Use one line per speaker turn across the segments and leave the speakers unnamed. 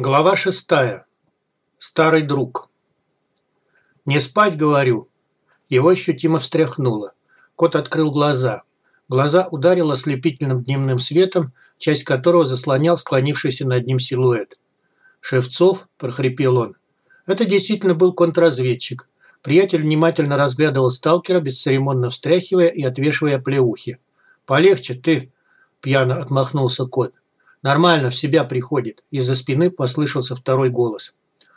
Глава шестая. Старый друг. «Не спать, говорю». Его ощутимо встряхнуло. Кот открыл глаза. Глаза ударил ослепительным дневным светом, часть которого заслонял склонившийся над ним силуэт. «Шевцов?» – прохрипел он. Это действительно был контрразведчик. Приятель внимательно разглядывал сталкера, бесцеремонно встряхивая и отвешивая плеухи. «Полегче ты!» – пьяно отмахнулся кот. Нормально, в себя приходит. Из-за спины послышался второй голос.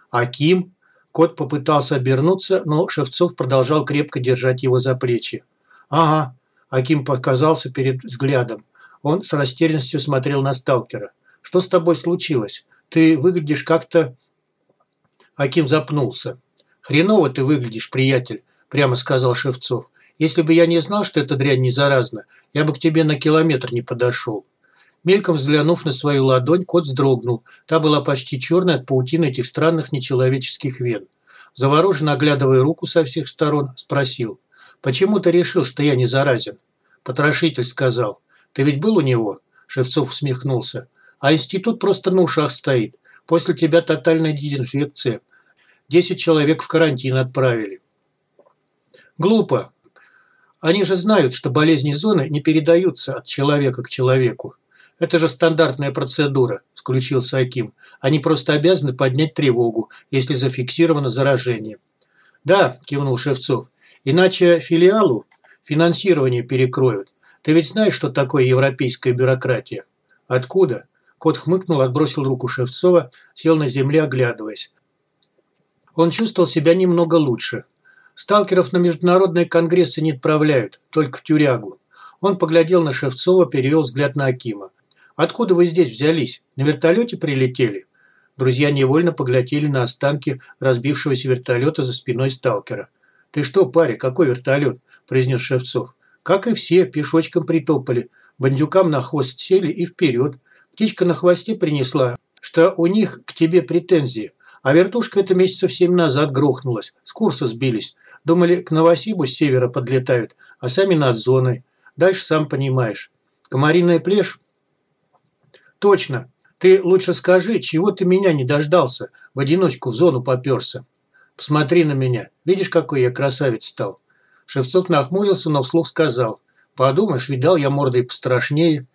«Аким?» Кот попытался обернуться, но Шевцов продолжал крепко держать его за плечи. «Ага». Аким показался перед взглядом. Он с растерянностью смотрел на сталкера. «Что с тобой случилось? Ты выглядишь как-то...» Аким запнулся. «Хреново ты выглядишь, приятель», – прямо сказал Шевцов. «Если бы я не знал, что эта дрянь не заразна, я бы к тебе на километр не подошел». Мельком взглянув на свою ладонь, кот вздрогнул. Та была почти черная от паутины этих странных нечеловеческих вен. Завороженно оглядывая руку со всех сторон, спросил. «Почему ты решил, что я не заразен?» Потрошитель сказал. «Ты ведь был у него?» Шевцов усмехнулся. «А институт просто на ушах стоит. После тебя тотальная дезинфекция. Десять человек в карантин отправили». «Глупо. Они же знают, что болезни зоны не передаются от человека к человеку. «Это же стандартная процедура», – включился Аким. «Они просто обязаны поднять тревогу, если зафиксировано заражение». «Да», – кивнул Шевцов. «Иначе филиалу финансирование перекроют. Ты ведь знаешь, что такое европейская бюрократия?» «Откуда?» Кот хмыкнул, отбросил руку Шевцова, сел на земле, оглядываясь. Он чувствовал себя немного лучше. Сталкеров на международные конгрессы не отправляют, только в тюрягу. Он поглядел на Шевцова, перевел взгляд на Акима. Откуда вы здесь взялись? На вертолете прилетели?» Друзья невольно поглядели на останки разбившегося вертолета за спиной сталкера. «Ты что, паря, какой вертолет?» – произнес Шевцов. «Как и все, пешочком притопали. Бандюкам на хвост сели и вперед. Птичка на хвосте принесла, что у них к тебе претензии. А вертушка это месяцев семь назад грохнулась. С курса сбились. Думали, к Новосибу с севера подлетают, а сами над зоной. Дальше сам понимаешь. Комариная плешь «Точно. Ты лучше скажи, чего ты меня не дождался, в одиночку в зону попёрся. Посмотри на меня. Видишь, какой я красавец стал?» Шевцов нахмурился, но вслух сказал. «Подумаешь, видал я мордой пострашнее».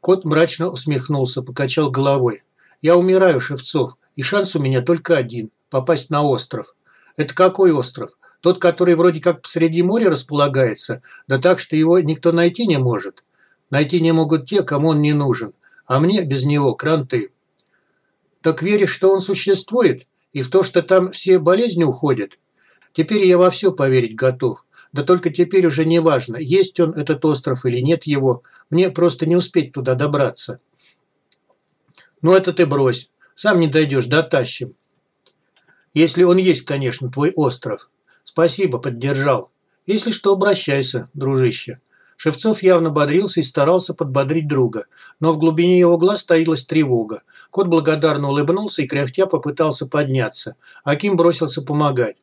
Кот мрачно усмехнулся, покачал головой. «Я умираю, Шевцов, и шанс у меня только один – попасть на остров». «Это какой остров? Тот, который вроде как посреди моря располагается, да так, что его никто найти не может. Найти не могут те, кому он не нужен а мне без него кранты. Так веришь, что он существует? И в то, что там все болезни уходят? Теперь я во все поверить готов. Да только теперь уже не важно, есть он, этот остров, или нет его. Мне просто не успеть туда добраться. Ну это ты брось. Сам не дойдешь, дотащим. Если он есть, конечно, твой остров. Спасибо, поддержал. Если что, обращайся, дружище. Шевцов явно бодрился и старался подбодрить друга, но в глубине его глаз таилась тревога. Кот благодарно улыбнулся и кряхтя попытался подняться. Аким бросился помогать.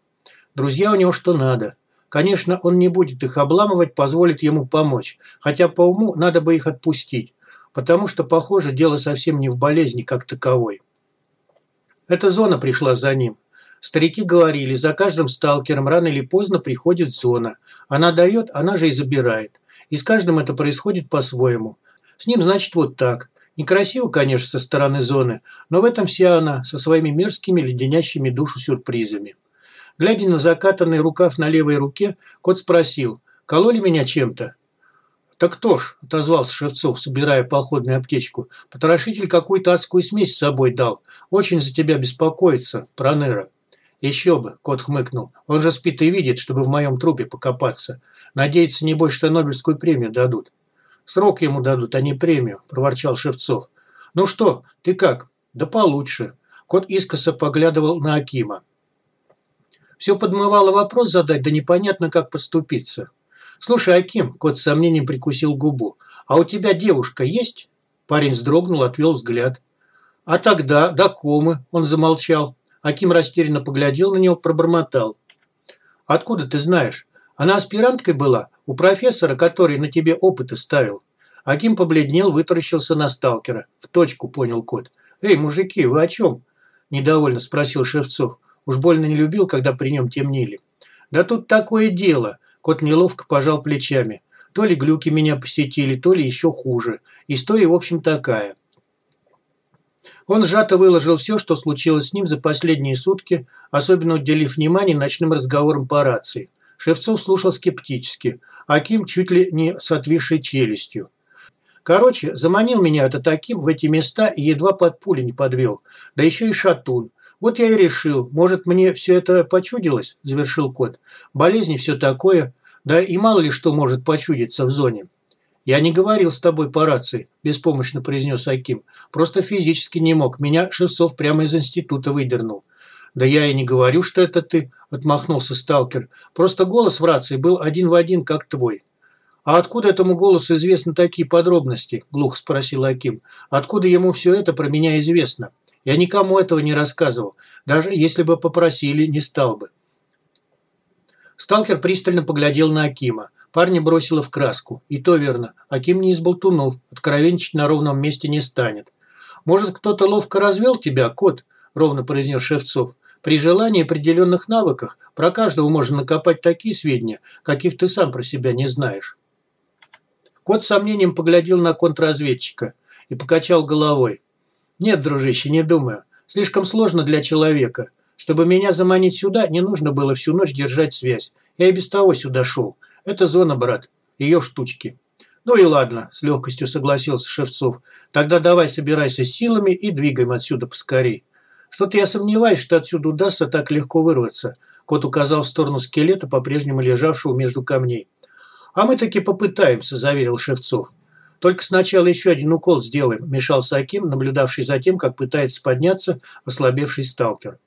Друзья у него что надо. Конечно, он не будет их обламывать, позволит ему помочь. Хотя по уму надо бы их отпустить. Потому что, похоже, дело совсем не в болезни как таковой. Эта зона пришла за ним. Старики говорили, за каждым сталкером рано или поздно приходит зона. Она дает, она же и забирает. И с каждым это происходит по-своему. С ним, значит, вот так. Некрасиво, конечно, со стороны зоны, но в этом вся она, со своими мерзкими, леденящими душу сюрпризами. Глядя на закатанный рукав на левой руке, кот спросил, «Кололи меня чем-то?» «Так кто ж?» – отозвался Шевцов, собирая походную аптечку. «Потрошитель какую-то адскую смесь с собой дал. Очень за тебя беспокоится, Проныра». «Еще бы», – кот хмыкнул. «Он же спит и видит, чтобы в моем трупе покопаться. Надеется, небось, что Нобелевскую премию дадут. Срок ему дадут, а не премию, проворчал Шевцов. Ну что, ты как? Да получше. Кот искоса поглядывал на Акима. Все подмывало вопрос задать, да непонятно, как подступиться. «Слушай, Аким», – кот с сомнением прикусил губу, – «а у тебя девушка есть?» Парень вздрогнул, отвел взгляд. «А тогда, до комы», – он замолчал. Аким растерянно поглядел на него, пробормотал. «Откуда ты знаешь? Она аспиранткой была, у профессора, который на тебе опыты ставил. Аким побледнел, вытаращился на сталкера. В точку, понял кот. «Эй, мужики, вы о чем?» недовольно спросил Шевцов. Уж больно не любил, когда при нем темнили. Да тут такое дело. Кот неловко пожал плечами. То ли глюки меня посетили, то ли еще хуже. История, в общем, такая. Он сжато выложил все, что случилось с ним за последние сутки, особенно уделив внимание ночным разговорам по рации. Шевцов слушал скептически, Аким чуть ли не с отвисшей челюстью. Короче, заманил меня это таким в эти места и едва под пули не подвел. Да еще и шатун. Вот я и решил, может мне все это почудилось, завершил кот. Болезни все такое, да и мало ли что может почудиться в зоне. «Я не говорил с тобой по рации», – беспомощно произнес Аким. «Просто физически не мог. Меня Шевцов прямо из института выдернул». «Да я и не говорю, что это ты», – отмахнулся сталкер. «Просто голос в рации был один в один, как твой». «А откуда этому голосу известны такие подробности?» – глухо спросил Аким. «Откуда ему все это про меня известно? Я никому этого не рассказывал. Даже если бы попросили, не стал бы». Сталкер пристально поглядел на Акима. Парня бросило в краску. И то верно. Аким не из болтунов. Откровенничать на ровном месте не станет. «Может, кто-то ловко развел тебя, кот?» – ровно произнес Шевцов. «При желании определенных навыках про каждого можно накопать такие сведения, каких ты сам про себя не знаешь». Кот с сомнением поглядел на контрразведчика и покачал головой. «Нет, дружище, не думаю. Слишком сложно для человека. Чтобы меня заманить сюда, не нужно было всю ночь держать связь. Я и без того сюда шел. Это зона, брат. Ее штучки. Ну и ладно, с легкостью согласился Шевцов. Тогда давай собирайся с силами и двигаем отсюда поскорей. Что-то я сомневаюсь, что отсюда удастся так легко вырваться. Кот указал в сторону скелета, по-прежнему лежавшего между камней. «А мы таки попытаемся», – заверил Шевцов. «Только сначала еще один укол сделаем», – мешался Аким, наблюдавший за тем, как пытается подняться ослабевший сталкер.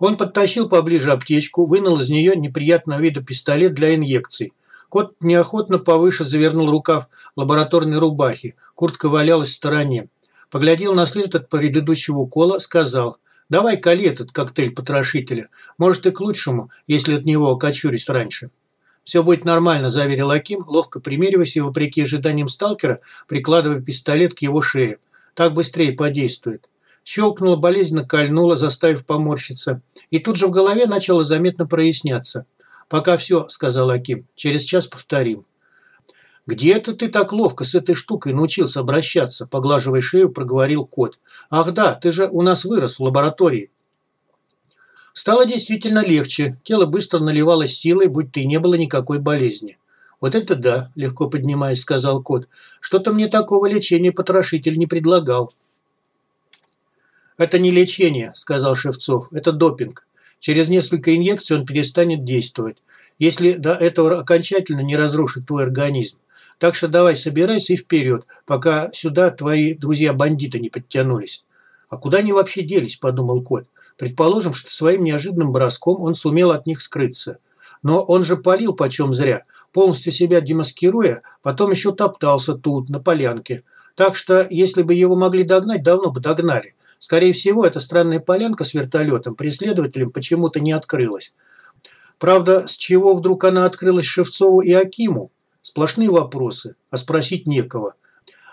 Он подтащил поближе аптечку, вынул из нее неприятного вида пистолет для инъекций. Кот неохотно повыше завернул рукав лабораторной рубахи. Куртка валялась в стороне. Поглядел на след от предыдущего укола, сказал, «Давай кали этот коктейль потрошителя. Может и к лучшему, если от него окочурюсь раньше». «Все будет нормально», – заверил Аким, ловко примериваясь и, вопреки ожиданиям сталкера, прикладывая пистолет к его шее. «Так быстрее подействует». Щелкнуло, болезненно кольнуло, заставив поморщиться. И тут же в голове начало заметно проясняться. «Пока все», – сказал Аким. «Через час повторим». «Где это ты так ловко с этой штукой научился обращаться?» – поглаживая шею, проговорил кот. «Ах да, ты же у нас вырос в лаборатории». Стало действительно легче. Тело быстро наливалось силой, будь и не было никакой болезни. «Вот это да», – легко поднимаясь, сказал кот. «Что-то мне такого лечения потрошитель не предлагал». «Это не лечение», – сказал Шевцов. «Это допинг. Через несколько инъекций он перестанет действовать, если до этого окончательно не разрушит твой организм. Так что давай собирайся и вперед, пока сюда твои друзья-бандиты не подтянулись». «А куда они вообще делись?» – подумал кот. «Предположим, что своим неожиданным броском он сумел от них скрыться. Но он же палил почем зря, полностью себя демаскируя, потом еще топтался тут, на полянке. Так что, если бы его могли догнать, давно бы догнали. Скорее всего, эта странная полянка с вертолетом преследователям почему-то не открылась. Правда, с чего вдруг она открылась Шевцову и Акиму? Сплошные вопросы, а спросить некого.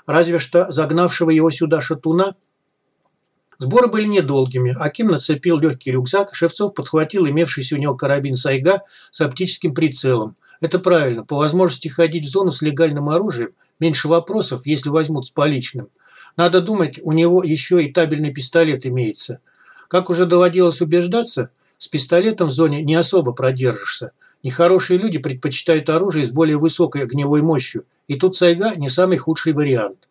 Разве что загнавшего его сюда шатуна? Сборы были недолгими. Аким нацепил легкий рюкзак, Шевцов подхватил имевшийся у него карабин «Сайга» с оптическим прицелом. Это правильно. По возможности ходить в зону с легальным оружием меньше вопросов, если возьмут с поличным. Надо думать, у него еще и табельный пистолет имеется. Как уже доводилось убеждаться, с пистолетом в зоне не особо продержишься. Нехорошие люди предпочитают оружие с более высокой огневой мощью, и тут сайга не самый худший вариант.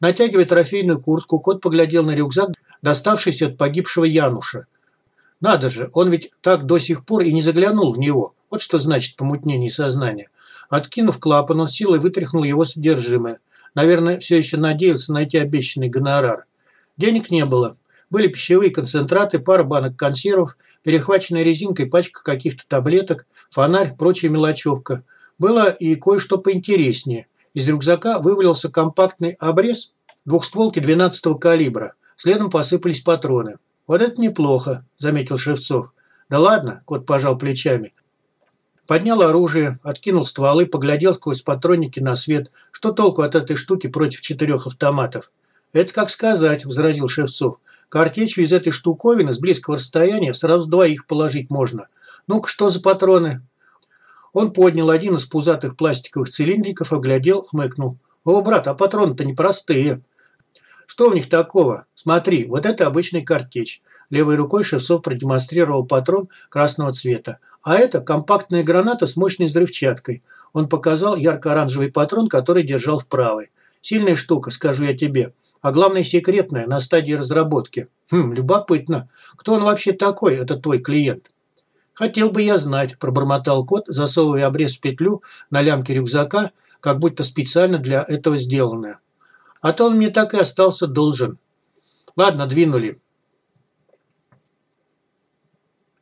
Натягивая трофейную куртку, кот поглядел на рюкзак, доставшийся от погибшего Януша. Надо же, он ведь так до сих пор и не заглянул в него. Вот что значит помутнение сознания. Откинув клапан, он силой вытряхнул его содержимое – Наверное, все еще надеялся найти обещанный гонорар. Денег не было. Были пищевые концентраты, пара банок консервов, перехваченная резинкой пачка каких-то таблеток, фонарь, прочая мелочевка. Было и кое-что поинтереснее. Из рюкзака вывалился компактный обрез двухстволки 12-го калибра. Следом посыпались патроны. «Вот это неплохо», – заметил Шевцов. «Да ладно», – кот пожал плечами. Поднял оружие, откинул стволы, поглядел сквозь патронники на свет. Что толку от этой штуки против четырех автоматов? «Это как сказать», – возразил Шевцов. Картечью из этой штуковины с близкого расстояния сразу двоих положить можно. Ну-ка, что за патроны?» Он поднял один из пузатых пластиковых цилиндриков, оглядел, хмыкнул. «О, брат, а патроны-то непростые». «Что в них такого? Смотри, вот это обычный картечь». Левой рукой Шевцов продемонстрировал патрон красного цвета. «А это компактная граната с мощной взрывчаткой». Он показал ярко-оранжевый патрон, который держал в правой. «Сильная штука, скажу я тебе. А главное, секретная, на стадии разработки. Хм, любопытно. Кто он вообще такой, этот твой клиент?» «Хотел бы я знать», – пробормотал кот, засовывая обрез в петлю на лямке рюкзака, как будто специально для этого сделанное. «А то он мне так и остался должен». «Ладно, двинули».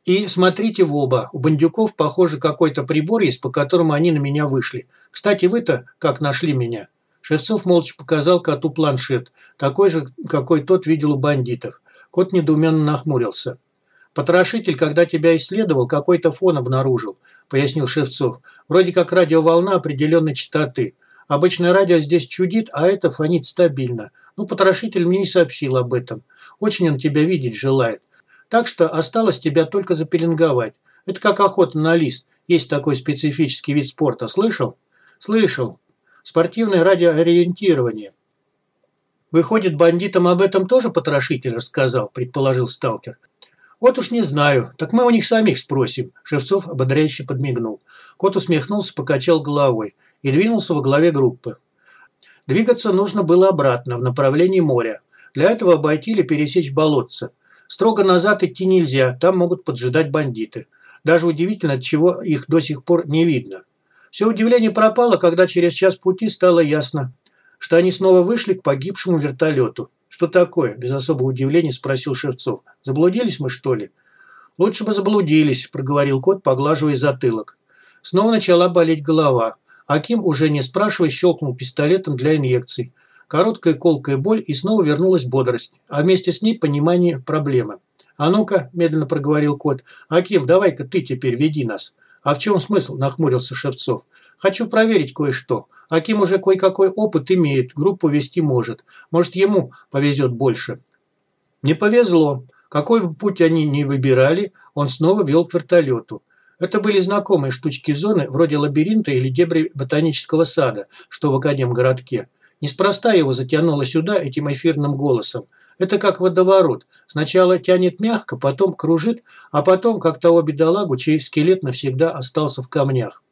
И смотрите в оба. У бандюков, похоже, какой-то прибор есть, по которому они на меня вышли. Кстати, вы-то как нашли меня?» Шевцов молча показал коту планшет, такой же, какой тот видел у бандитов. Кот недоуменно нахмурился. «Потрошитель, когда тебя исследовал, какой-то фон обнаружил», – пояснил Шевцов. «Вроде как радиоволна определенной частоты. Обычное радио здесь чудит, а это фонит стабильно. Ну, потрошитель мне и сообщил об этом. Очень он тебя видеть желает. Так что осталось тебя только запеленговать. Это как охота на лис. Есть такой специфический вид спорта. Слышал? Слышал. Спортивное радиоориентирование. Выходит, бандитам об этом тоже потрошитель рассказал, предположил сталкер. «Вот уж не знаю. Так мы у них самих спросим». Шевцов ободряюще подмигнул. Кот усмехнулся, покачал головой и двинулся во главе группы. Двигаться нужно было обратно, в направлении моря. Для этого обойти или пересечь болотце. Строго назад идти нельзя, там могут поджидать бандиты. Даже удивительно, от чего их до сих пор не видно. Все удивление пропало, когда через час пути стало ясно, что они снова вышли к погибшему вертолету. «Что такое?» – без особого удивления спросил Шевцов. «Заблудились мы, что ли?» «Лучше бы заблудились», – проговорил кот, поглаживая затылок. Снова начала болеть голова. Аким, уже не спрашивая, щелкнул пистолетом для инъекций. Короткая колкая боль, и снова вернулась бодрость, а вместе с ней понимание проблемы. «А ну-ка», – медленно проговорил кот, – «Аким, давай-ка ты теперь веди нас». «А в чем смысл?» – нахмурился Шевцов. «Хочу проверить кое-что. Аким уже кое-какой опыт имеет, группу вести может. Может, ему повезет больше. Не повезло. Какой бы путь они ни выбирали, он снова вел к вертолету. Это были знакомые штучки зоны, вроде лабиринта или дебри ботанического сада, что в Академгородке. Неспроста его затянуло сюда этим эфирным голосом. Это как водоворот. Сначала тянет мягко, потом кружит, а потом, как того бедолагу, чей скелет навсегда остался в камнях.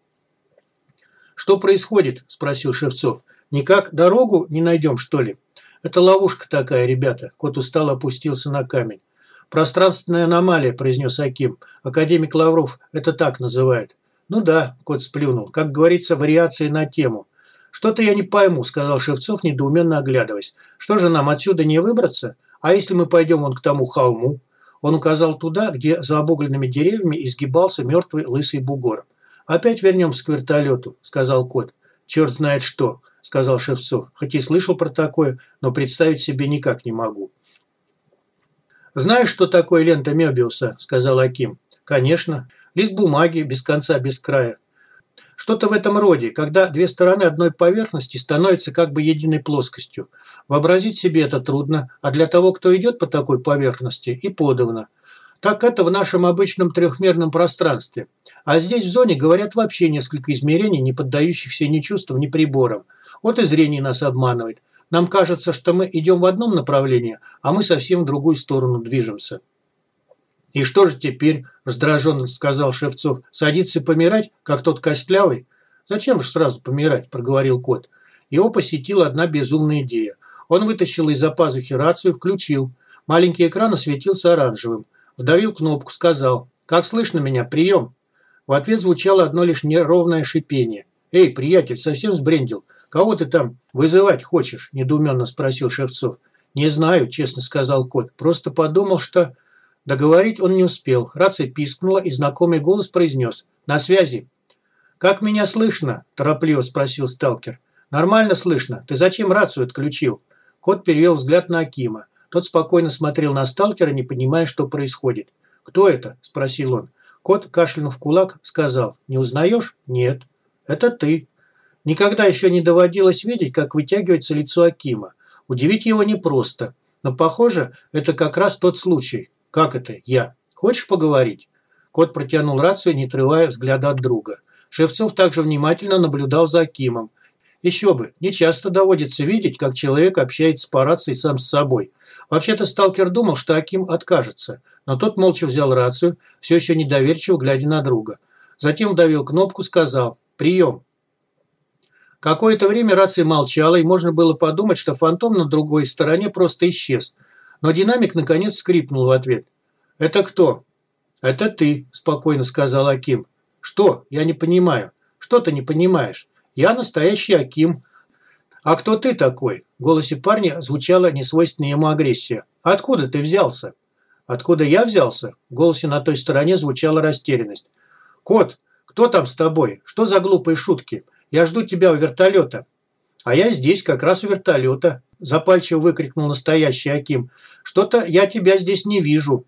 «Что происходит?» – спросил Шевцов. «Никак дорогу не найдем, что ли?» «Это ловушка такая, ребята». Кот устало опустился на камень. «Пространственная аномалия», – произнес Аким. «Академик Лавров это так называет». «Ну да», – кот сплюнул. «Как говорится, вариации на тему». «Что-то я не пойму», – сказал Шевцов, недоуменно оглядываясь. «Что же нам отсюда не выбраться? А если мы пойдем вон к тому холму?» Он указал туда, где за обугленными деревьями изгибался мертвый лысый бугор. «Опять вернемся к вертолету», – сказал кот. «Черт знает что», – сказал Шевцов. «Хоть и слышал про такое, но представить себе никак не могу». «Знаешь, что такое лента Мёбиуса?» – сказал Аким. «Конечно. Лист бумаги, без конца, без края. Что-то в этом роде, когда две стороны одной поверхности становятся как бы единой плоскостью. Вообразить себе это трудно, а для того, кто идет по такой поверхности, и подавно. Так это в нашем обычном трехмерном пространстве. А здесь в зоне говорят вообще несколько измерений, не поддающихся ни чувствам, ни приборам. Вот и зрение нас обманывает. Нам кажется, что мы идем в одном направлении, а мы совсем в другую сторону движемся. «И что же теперь?» – раздраженно сказал Шевцов. «Садиться помирать, как тот костлявый?» «Зачем же сразу помирать?» – проговорил кот. Его посетила одна безумная идея. Он вытащил из-за пазухи рацию, включил. Маленький экран осветился оранжевым. Вдавил кнопку, сказал «Как слышно меня? Прием!» В ответ звучало одно лишь неровное шипение. «Эй, приятель, совсем сбрендил? Кого ты там вызывать хочешь?» – недоуменно спросил Шевцов. «Не знаю», – честно сказал кот. «Просто подумал, что...» Договорить он не успел. Рация пискнула, и знакомый голос произнес. «На связи». «Как меня слышно?» – торопливо спросил сталкер. «Нормально слышно. Ты зачем рацию отключил?» Кот перевел взгляд на Акима. Тот спокойно смотрел на сталкера, не понимая, что происходит. «Кто это?» – спросил он. Кот, кашлянув кулак, сказал. «Не узнаешь?» «Нет». «Это ты». Никогда еще не доводилось видеть, как вытягивается лицо Акима. Удивить его непросто. Но, похоже, это как раз тот случай. Как это? Я. Хочешь поговорить? Кот протянул рацию, не отрывая взгляда от друга. Шевцов также внимательно наблюдал за Акимом. Еще бы, не часто доводится видеть, как человек общается по рации сам с собой. Вообще-то сталкер думал, что Аким откажется, но тот молча взял рацию, все еще недоверчиво глядя на друга. Затем вдавил кнопку, сказал «Прием». Какое-то время рация молчала, и можно было подумать, что фантом на другой стороне просто исчез. Но динамик наконец скрипнул в ответ. «Это кто?» «Это ты», – спокойно сказал Аким. «Что? Я не понимаю. Что ты не понимаешь? Я настоящий Аким». «А кто ты такой?» В голосе парня звучала несвойственная ему агрессия. «Откуда ты взялся?» «Откуда я взялся?» В голосе на той стороне звучала растерянность. «Кот, кто там с тобой? Что за глупые шутки? Я жду тебя у вертолета». «А я здесь, как раз у вертолета», – запальчиво выкрикнул настоящий Аким. «Что-то я тебя здесь не вижу».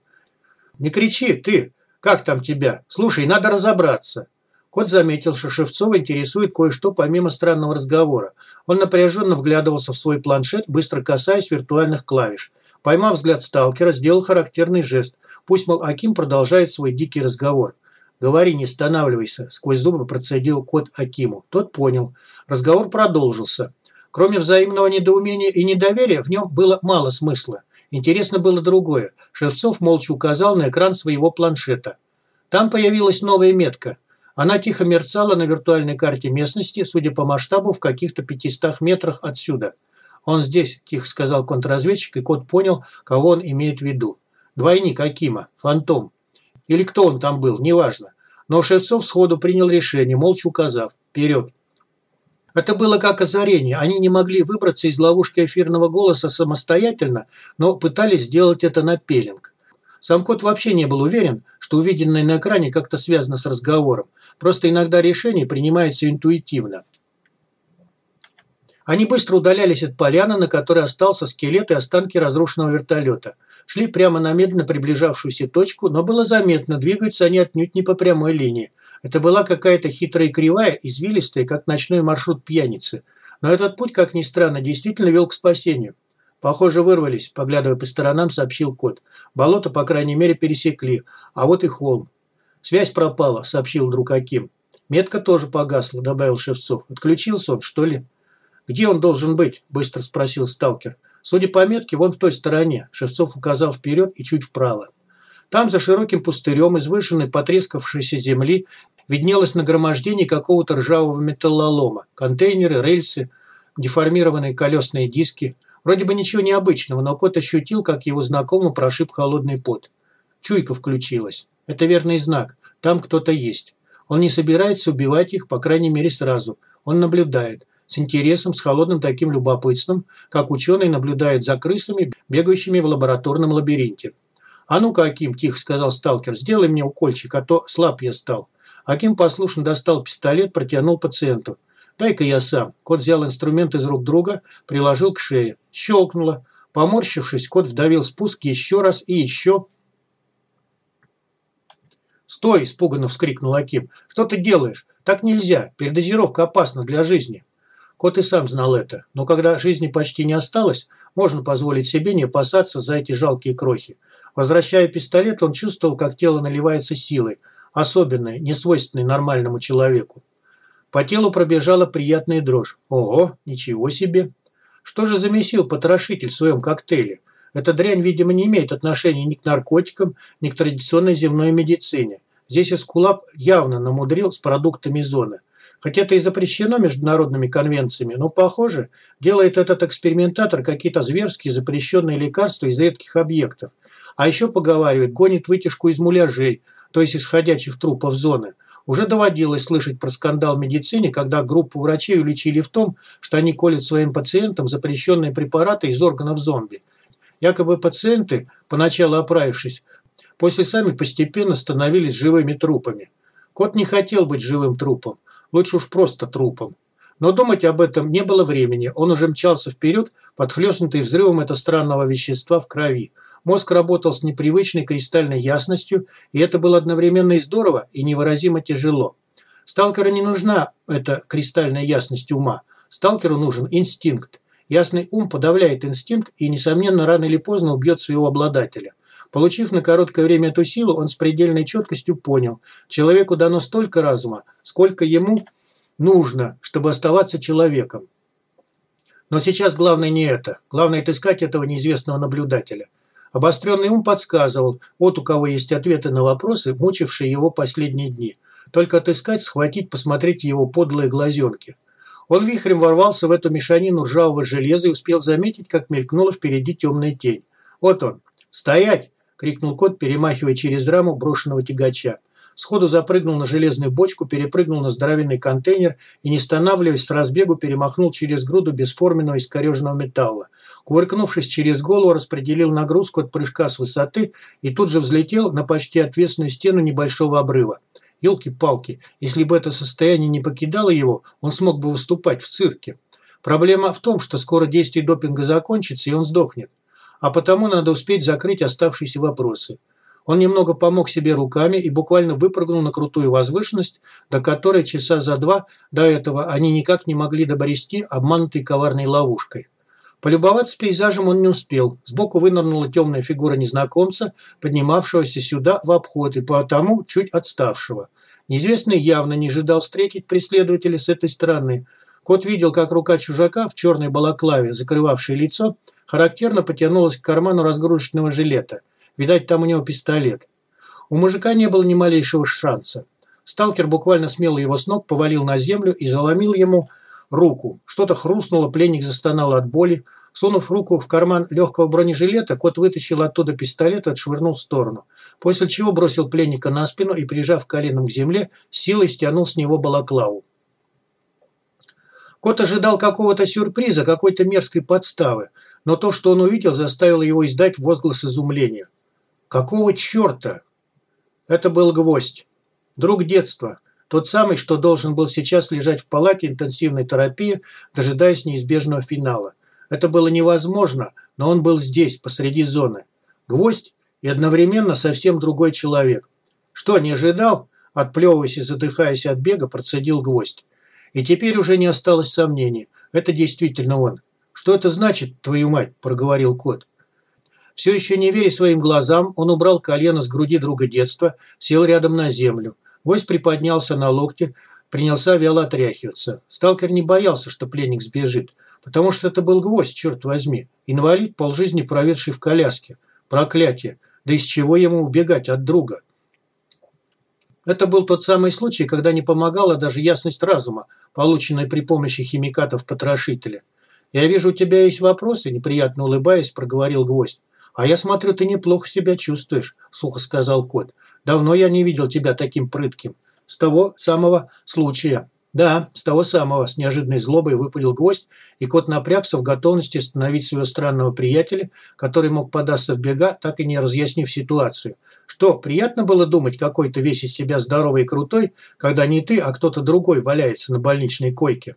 «Не кричи, ты! Как там тебя? Слушай, надо разобраться». Кот заметил, что Шевцова интересует кое-что помимо странного разговора. Он напряженно вглядывался в свой планшет, быстро касаясь виртуальных клавиш. Поймав взгляд сталкера, сделал характерный жест. Пусть, мол, Аким продолжает свой дикий разговор. «Говори, не останавливайся», – сквозь зубы процедил кот Акиму. Тот понял. Разговор продолжился. Кроме взаимного недоумения и недоверия, в нем было мало смысла. Интересно было другое. Шевцов молча указал на экран своего планшета. Там появилась новая метка. Она тихо мерцала на виртуальной карте местности, судя по масштабу, в каких-то 500 метрах отсюда. «Он здесь», – тихо сказал контрразведчик, и кот понял, кого он имеет в виду. «Двойник Акима, фантом. Или кто он там был, неважно. Но Шевцов сходу принял решение, молча указав «Вперед!». Это было как озарение. Они не могли выбраться из ловушки эфирного голоса самостоятельно, но пытались сделать это на пеленг. Сам кот вообще не был уверен, что увиденное на экране как-то связано с разговором. Просто иногда решение принимается интуитивно. Они быстро удалялись от поляны, на которой остался скелет и останки разрушенного вертолета – шли прямо на медленно приближавшуюся точку, но было заметно, двигаются они отнюдь не по прямой линии. Это была какая-то хитрая кривая, извилистая, как ночной маршрут пьяницы. Но этот путь, как ни странно, действительно вел к спасению. «Похоже, вырвались», – поглядывая по сторонам, сообщил кот. «Болото, по крайней мере, пересекли, а вот и холм». «Связь пропала», – сообщил друг Аким. «Метка тоже погасла», – добавил Шевцов. «Отключился он, что ли?» «Где он должен быть?» – быстро спросил сталкер. Судя по метке, вон в той стороне. Шевцов указал вперед и чуть вправо. Там, за широким пустырем из выжженной потрескавшейся земли, виднелось нагромождение какого-то ржавого металлолома. Контейнеры, рельсы, деформированные колесные диски. Вроде бы ничего необычного, но кот ощутил, как его знакомый прошиб холодный пот. Чуйка включилась. Это верный знак. Там кто-то есть. Он не собирается убивать их, по крайней мере, сразу. Он наблюдает с интересом, с холодным таким любопытством, как ученый наблюдает за крысами, бегающими в лабораторном лабиринте. «А ну-ка, Аким», – тихо сказал сталкер, – «сделай мне укольчик, а то слаб я стал». Аким послушно достал пистолет, протянул пациенту. «Дай-ка я сам». Кот взял инструмент из рук друга, приложил к шее. Щелкнуло. Поморщившись, кот вдавил спуск еще раз и еще. «Стой!» – испуганно вскрикнул Аким. «Что ты делаешь? Так нельзя. Передозировка опасна для жизни». Кот и сам знал это, но когда жизни почти не осталось, можно позволить себе не опасаться за эти жалкие крохи. Возвращая пистолет, он чувствовал, как тело наливается силой, особенной, несвойственной нормальному человеку. По телу пробежала приятная дрожь. Ого, ничего себе! Что же замесил потрошитель в своем коктейле? Эта дрянь, видимо, не имеет отношения ни к наркотикам, ни к традиционной земной медицине. Здесь Эскулап явно намудрил с продуктами зоны – Хотя это и запрещено международными конвенциями, но, похоже, делает этот экспериментатор какие-то зверские запрещенные лекарства из редких объектов. А еще, поговаривает, гонит вытяжку из муляжей, то есть из ходячих трупов зоны. Уже доводилось слышать про скандал в медицине, когда группу врачей уличили в том, что они колят своим пациентам запрещенные препараты из органов зомби. Якобы пациенты, поначалу оправившись, после сами постепенно становились живыми трупами. Кот не хотел быть живым трупом. Лучше уж просто трупом. Но думать об этом не было времени. Он уже мчался вперед, подхлестнутый взрывом этого странного вещества в крови. Мозг работал с непривычной кристальной ясностью, и это было одновременно и здорово, и невыразимо тяжело. Сталкеру не нужна эта кристальная ясность ума. Сталкеру нужен инстинкт. Ясный ум подавляет инстинкт и, несомненно, рано или поздно убьет своего обладателя. Получив на короткое время эту силу, он с предельной четкостью понял, человеку дано столько разума, сколько ему нужно, чтобы оставаться человеком. Но сейчас главное не это. Главное – отыскать этого неизвестного наблюдателя. Обостренный ум подсказывал, вот у кого есть ответы на вопросы, мучившие его последние дни. Только отыскать, схватить, посмотреть его подлые глазенки. Он вихрем ворвался в эту мешанину ржавого железа и успел заметить, как мелькнула впереди темная тень. Вот он. «Стоять!» – крикнул кот, перемахивая через раму брошенного тягача. Сходу запрыгнул на железную бочку, перепрыгнул на здоровенный контейнер и, не останавливаясь, с разбегу перемахнул через груду бесформенного искореженного металла. Кувыркнувшись через голову, распределил нагрузку от прыжка с высоты и тут же взлетел на почти отвесную стену небольшого обрыва. Елки-палки, если бы это состояние не покидало его, он смог бы выступать в цирке. Проблема в том, что скоро действие допинга закончится, и он сдохнет. А потому надо успеть закрыть оставшиеся вопросы. Он немного помог себе руками и буквально выпрыгнул на крутую возвышенность, до которой часа за два до этого они никак не могли добрести, обманутой коварной ловушкой. Полюбоваться пейзажем он не успел. Сбоку вынырнула темная фигура незнакомца, поднимавшегося сюда в обход и потому чуть отставшего. Неизвестный явно не ожидал встретить преследователя с этой стороны. Кот видел, как рука чужака в черной балаклаве, закрывавшей лицо, характерно потянулась к карману разгрузочного жилета. Видать, там у него пистолет. У мужика не было ни малейшего шанса. Сталкер буквально смело его с ног, повалил на землю и заломил ему руку. Что-то хрустнуло, пленник застонал от боли. Сунув руку в карман легкого бронежилета, кот вытащил оттуда пистолет и отшвырнул в сторону. После чего бросил пленника на спину и, прижав коленом к земле, силой стянул с него балаклаву. Кот ожидал какого-то сюрприза, какой-то мерзкой подставы, но то, что он увидел, заставило его издать возглас изумления. «Какого черта?» Это был гвоздь. Друг детства, тот самый, что должен был сейчас лежать в палате интенсивной терапии, дожидаясь неизбежного финала. Это было невозможно, но он был здесь, посреди зоны. Гвоздь и одновременно совсем другой человек. Что, не ожидал? Отплевываясь и задыхаясь от бега, процедил гвоздь. И теперь уже не осталось сомнений. Это действительно он. «Что это значит, твою мать?» – проговорил кот. Все еще не веря своим глазам, он убрал колено с груди друга детства, сел рядом на землю. Гость приподнялся на локте, принялся вяло отряхиваться. Сталкер не боялся, что пленник сбежит, потому что это был гвоздь, черт возьми. Инвалид, полжизни проведший в коляске. Проклятие! Да из чего ему убегать от друга? Это был тот самый случай, когда не помогала даже ясность разума, полученная при помощи химикатов-потрошителя. «Я вижу, у тебя есть вопросы», – неприятно улыбаясь, проговорил гвоздь. «А я смотрю, ты неплохо себя чувствуешь», – сухо сказал кот. Давно я не видел тебя таким прытким. С того самого случая. Да, с того самого, с неожиданной злобой выпалил гвоздь, и кот напрягся в готовности остановить своего странного приятеля, который мог податься в бега, так и не разъяснив ситуацию. Что, приятно было думать, какой ты весь из себя здоровый и крутой, когда не ты, а кто-то другой валяется на больничной койке?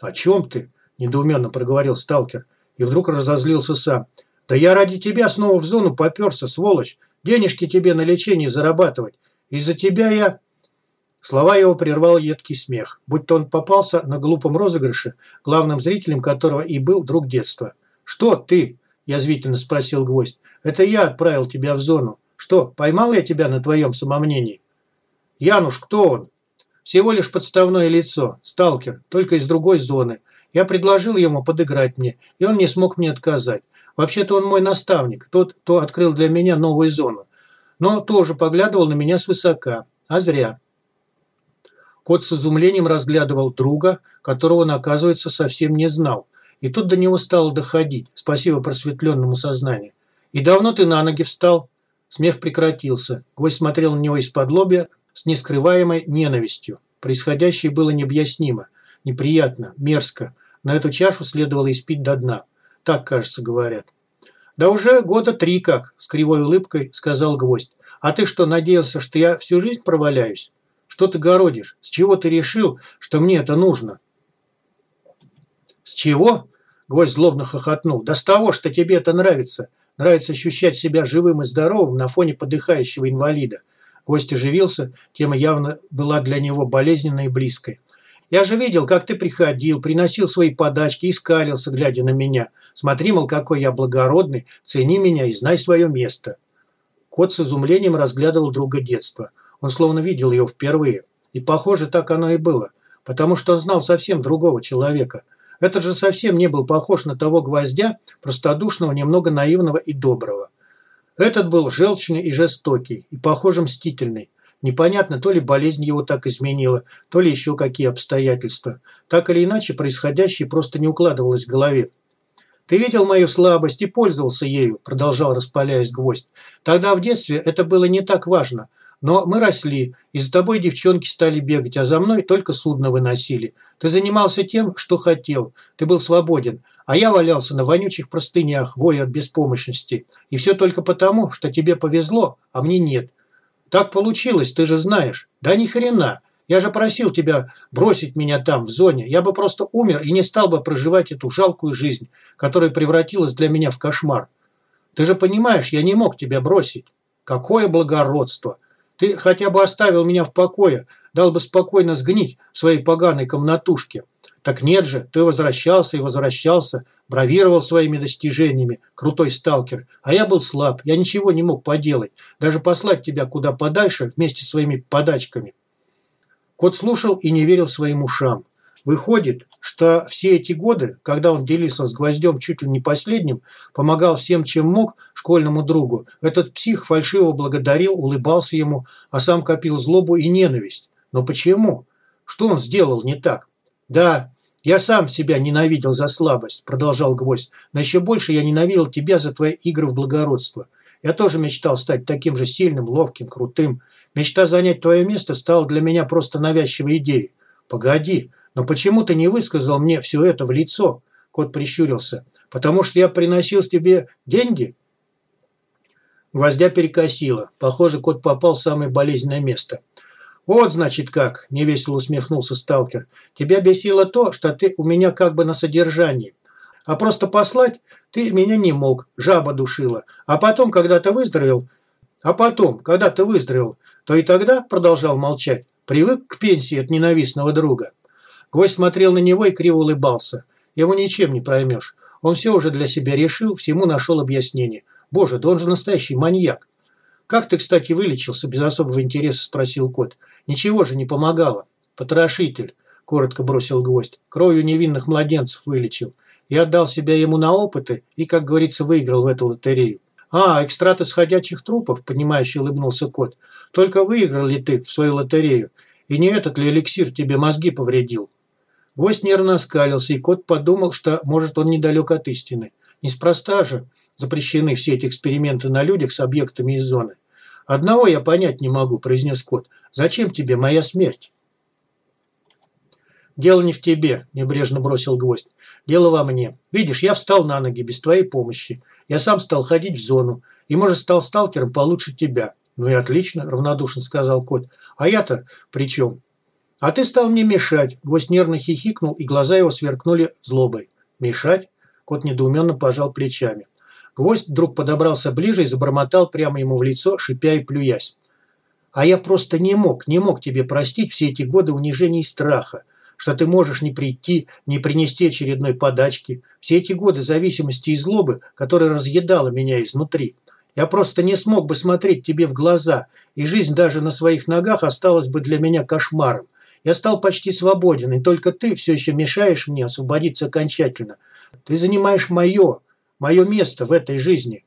О чем ты? Недоуменно проговорил сталкер, и вдруг разозлился сам. Да я ради тебя снова в зону поперся, сволочь. Денежки тебе на лечение зарабатывать. Из-за тебя я...» Слова его прервал едкий смех, будто он попался на глупом розыгрыше, главным зрителем которого и был друг детства. «Что ты?» – язвительно спросил гвоздь. «Это я отправил тебя в зону. Что, поймал я тебя на твоем самомнении?» «Януш, кто он?» «Всего лишь подставное лицо, сталкер, только из другой зоны. Я предложил ему подыграть мне, и он не смог мне отказать. Вообще-то он мой наставник, тот, кто открыл для меня новую зону. Но тоже поглядывал на меня свысока. А зря. Кот с изумлением разглядывал друга, которого он, оказывается, совсем не знал. И тут до него стало доходить, спасибо просветленному сознанию. «И давно ты на ноги встал?» Смех прекратился. Гвоздь смотрел на него из-под лобья с нескрываемой ненавистью. Происходящее было необъяснимо, неприятно, мерзко. На эту чашу следовало испить до дна. Так, кажется, говорят. «Да уже года три как», – с кривой улыбкой сказал гвоздь. «А ты что, надеялся, что я всю жизнь проваляюсь? Что ты городишь? С чего ты решил, что мне это нужно?» «С чего?» – гвоздь злобно хохотнул. «Да с того, что тебе это нравится. Нравится ощущать себя живым и здоровым на фоне подыхающего инвалида». Гвоздь оживился, тема явно была для него болезненной и близкой. Я же видел, как ты приходил, приносил свои подачки и скалился, глядя на меня. Смотри, мол, какой я благородный, цени меня и знай свое место». Кот с изумлением разглядывал друга детства. Он словно видел ее впервые. И, похоже, так оно и было. Потому что он знал совсем другого человека. Этот же совсем не был похож на того гвоздя, простодушного, немного наивного и доброго. Этот был желчный и жестокий, и, похоже, мстительный. Непонятно, то ли болезнь его так изменила, то ли еще какие обстоятельства. Так или иначе, происходящее просто не укладывалось в голове. «Ты видел мою слабость и пользовался ею», – продолжал распаляясь гвоздь. «Тогда в детстве это было не так важно. Но мы росли, и за тобой девчонки стали бегать, а за мной только судно выносили. Ты занимался тем, что хотел. Ты был свободен. А я валялся на вонючих простынях, воя от беспомощности. И все только потому, что тебе повезло, а мне нет. Так получилось, ты же знаешь. Да ни хрена. Я же просил тебя бросить меня там, в зоне. Я бы просто умер и не стал бы проживать эту жалкую жизнь, которая превратилась для меня в кошмар. Ты же понимаешь, я не мог тебя бросить. Какое благородство! Ты хотя бы оставил меня в покое, дал бы спокойно сгнить в своей поганой комнатушке. Так нет же, ты возвращался и возвращался, бравировал своими достижениями, крутой сталкер. А я был слаб, я ничего не мог поделать, даже послать тебя куда подальше вместе с своими подачками. Кот слушал и не верил своим ушам. Выходит, что все эти годы, когда он делился с Гвоздем чуть ли не последним, помогал всем, чем мог, школьному другу, этот псих фальшиво благодарил, улыбался ему, а сам копил злобу и ненависть. Но почему? Что он сделал не так? Да, я сам себя ненавидел за слабость, продолжал Гвоздь, но еще больше я ненавидел тебя за твои игры в благородство. Я тоже мечтал стать таким же сильным, ловким, крутым. Мечта занять твое место стала для меня просто навязчивой идеей. Погоди, но почему ты не высказал мне все это в лицо? Кот прищурился. Потому что я приносил тебе деньги? Гвоздя перекосило. Похоже, кот попал в самое болезненное место. «Вот, значит, как!» – невесело усмехнулся сталкер. «Тебя бесило то, что ты у меня как бы на содержании. А просто послать ты меня не мог, жаба душила. А потом, когда ты выздоровел, а потом, когда ты выздоровел, то и тогда, продолжал молчать, привык к пенсии от ненавистного друга. Гвоздь смотрел на него и криво улыбался. Его ничем не проймешь. Он все уже для себя решил, всему нашел объяснение. Боже, да он же настоящий маньяк. «Как ты, кстати, вылечился?» – без особого интереса спросил кот. «Ничего же не помогало». «Потрошитель», – коротко бросил гвоздь. «Кровью невинных младенцев вылечил. Я отдал себя ему на опыты и, как говорится, выиграл в эту лотерею». «А, экстрат из ходячих трупов?» – понимающе улыбнулся кот. «Только выиграл ли ты в свою лотерею? И не этот ли эликсир тебе мозги повредил?» Гость нервно оскалился, и кот подумал, что, может, он недалек от истины. Неспроста же запрещены все эти эксперименты на людях с объектами из зоны. «Одного я понять не могу», – произнес кот. «Зачем тебе моя смерть?» «Дело не в тебе», – небрежно бросил гвоздь. «Дело во мне. Видишь, я встал на ноги без твоей помощи. Я сам стал ходить в зону. И, может, стал сталкером получше тебя». «Ну и отлично», – равнодушно сказал кот. «А я-то при чем? «А ты стал мне мешать!» Гвоздь нервно хихикнул, и глаза его сверкнули злобой. «Мешать?» Кот недоуменно пожал плечами. Гвоздь вдруг подобрался ближе и забормотал прямо ему в лицо, шипя и плюясь. «А я просто не мог, не мог тебе простить все эти годы унижения и страха, что ты можешь не прийти, не принести очередной подачки, все эти годы зависимости и злобы, которая разъедала меня изнутри. Я просто не смог бы смотреть тебе в глаза, и жизнь даже на своих ногах осталась бы для меня кошмаром. Я стал почти свободен, и только ты все еще мешаешь мне освободиться окончательно. Ты занимаешь мое, мое место в этой жизни».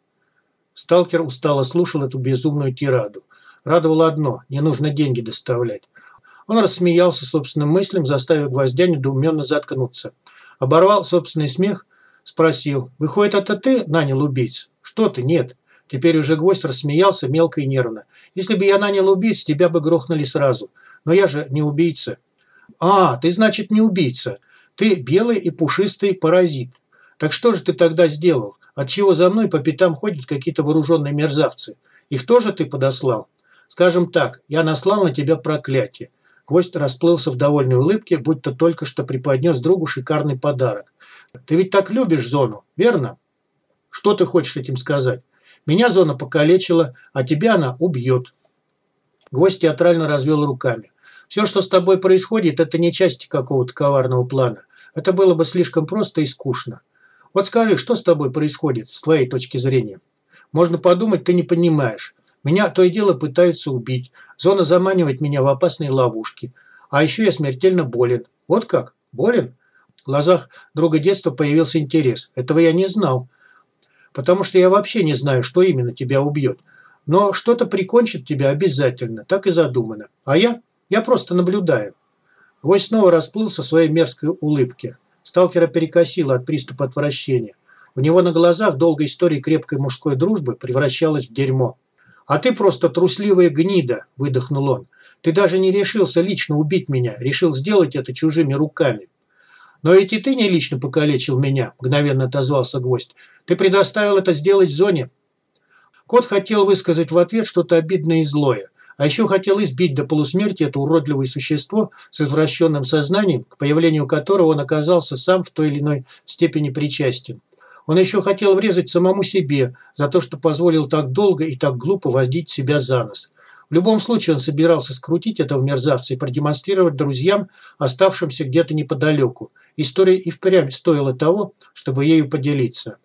Сталкер устало слушал эту безумную тираду. Радовало одно – не нужно деньги доставлять. Он рассмеялся собственным мыслям, заставив гвоздя недоуменно заткнуться. Оборвал собственный смех, спросил, «Выходит, это ты нанял убийц?» «Что ты? Нет». Теперь уже гвоздь рассмеялся мелко и нервно. «Если бы я нанял убийц, тебя бы грохнули сразу. Но я же не убийца. А, ты, значит, не убийца. Ты белый и пушистый паразит. Так что же ты тогда сделал? Отчего за мной по пятам ходят какие-то вооруженные мерзавцы? Их тоже ты подослал? Скажем так, я наслал на тебя проклятие. Гвоздь расплылся в довольной улыбке, будто только что преподнес другу шикарный подарок. Ты ведь так любишь зону, верно? Что ты хочешь этим сказать? Меня зона покалечила, а тебя она убьет. Гвоздь театрально развел руками. Все, что с тобой происходит, это не части какого-то коварного плана. Это было бы слишком просто и скучно. Вот скажи, что с тобой происходит, с твоей точки зрения? Можно подумать, ты не понимаешь. Меня то и дело пытаются убить. Зона заманивает меня в опасные ловушки. А еще я смертельно болен. Вот как? Болен? В глазах друга детства появился интерес. Этого я не знал. Потому что я вообще не знаю, что именно тебя убьет. Но что-то прикончит тебя обязательно. Так и задумано. А я? Я просто наблюдаю. Гвоздь снова расплылся своей мерзкой улыбке. Сталкера перекосило от приступа отвращения. У него на глазах долгая история крепкой мужской дружбы превращалась в дерьмо. «А ты просто трусливая гнида», – выдохнул он. «Ты даже не решился лично убить меня, решил сделать это чужими руками». «Но ведь и ты не лично покалечил меня», – мгновенно отозвался гвоздь. «Ты предоставил это сделать зоне». Кот хотел высказать в ответ что-то обидное и злое – а еще хотел избить до полусмерти это уродливое существо с извращенным сознанием, к появлению которого он оказался сам в той или иной степени причастен. Он еще хотел врезать самому себе за то, что позволил так долго и так глупо воздить себя за нос. В любом случае он собирался скрутить этого мерзавца и продемонстрировать друзьям, оставшимся где-то неподалеку. История и впрямь стоила того, чтобы ею поделиться.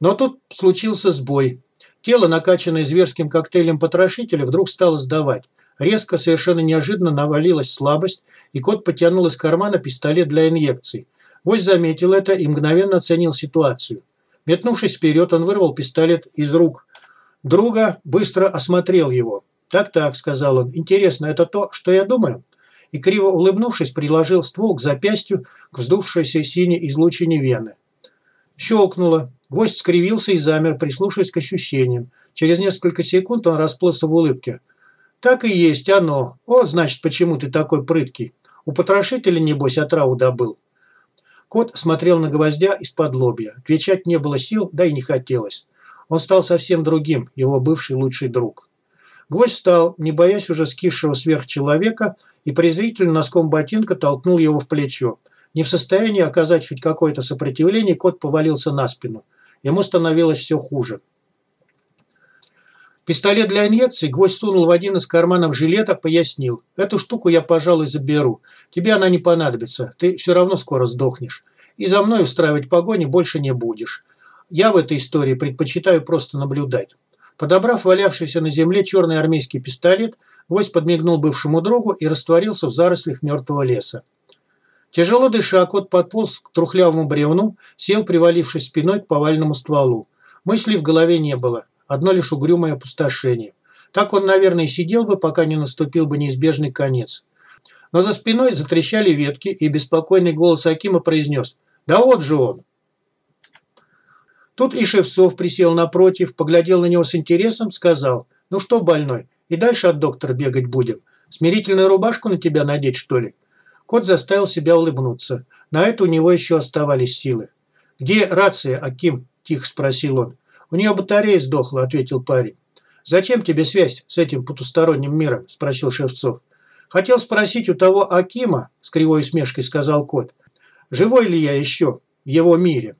Но тут случился сбой. Тело, накачанное зверским коктейлем потрошителя, вдруг стало сдавать. Резко, совершенно неожиданно навалилась слабость, и кот потянул из кармана пистолет для инъекций. Вось заметил это и мгновенно оценил ситуацию. Метнувшись вперед, он вырвал пистолет из рук. Друга быстро осмотрел его. «Так-так», – сказал он, – «интересно, это то, что я думаю?» И криво улыбнувшись, приложил ствол к запястью к вздувшейся синей излучине вены. Щелкнуло. Гость скривился и замер, прислушиваясь к ощущениям. Через несколько секунд он расплылся в улыбке. «Так и есть оно. Вот, значит, почему ты такой прыткий. У потрошителя, небось, отраву добыл». Кот смотрел на гвоздя из-под лобья. Отвечать не было сил, да и не хотелось. Он стал совсем другим, его бывший лучший друг. Гвоздь встал, не боясь уже скисшего сверхчеловека, и презрительно носком ботинка толкнул его в плечо. Не в состоянии оказать хоть какое-то сопротивление, кот повалился на спину – Ему становилось все хуже. Пистолет для инъекций гвоздь сунул в один из карманов жилета, пояснил. «Эту штуку я, пожалуй, заберу. Тебе она не понадобится. Ты все равно скоро сдохнешь. И за мной устраивать погони больше не будешь. Я в этой истории предпочитаю просто наблюдать». Подобрав валявшийся на земле черный армейский пистолет, гвоздь подмигнул бывшему другу и растворился в зарослях мертвого леса. Тяжело дыша, кот подполз к трухлявому бревну, сел, привалившись спиной к повальному стволу. Мыслей в голове не было, одно лишь угрюмое опустошение. Так он, наверное, сидел бы, пока не наступил бы неизбежный конец. Но за спиной затрещали ветки, и беспокойный голос Акима произнес «Да вот же он!». Тут и Шевцов присел напротив, поглядел на него с интересом, сказал «Ну что, больной, и дальше от доктора бегать будем? Смирительную рубашку на тебя надеть, что ли?» Кот заставил себя улыбнуться. На это у него еще оставались силы. «Где рация, Аким?» – тихо спросил он. «У нее батарея сдохла», – ответил парень. «Зачем тебе связь с этим потусторонним миром?» – спросил Шевцов. «Хотел спросить у того Акима», – с кривой усмешкой сказал кот. «Живой ли я еще в его мире?»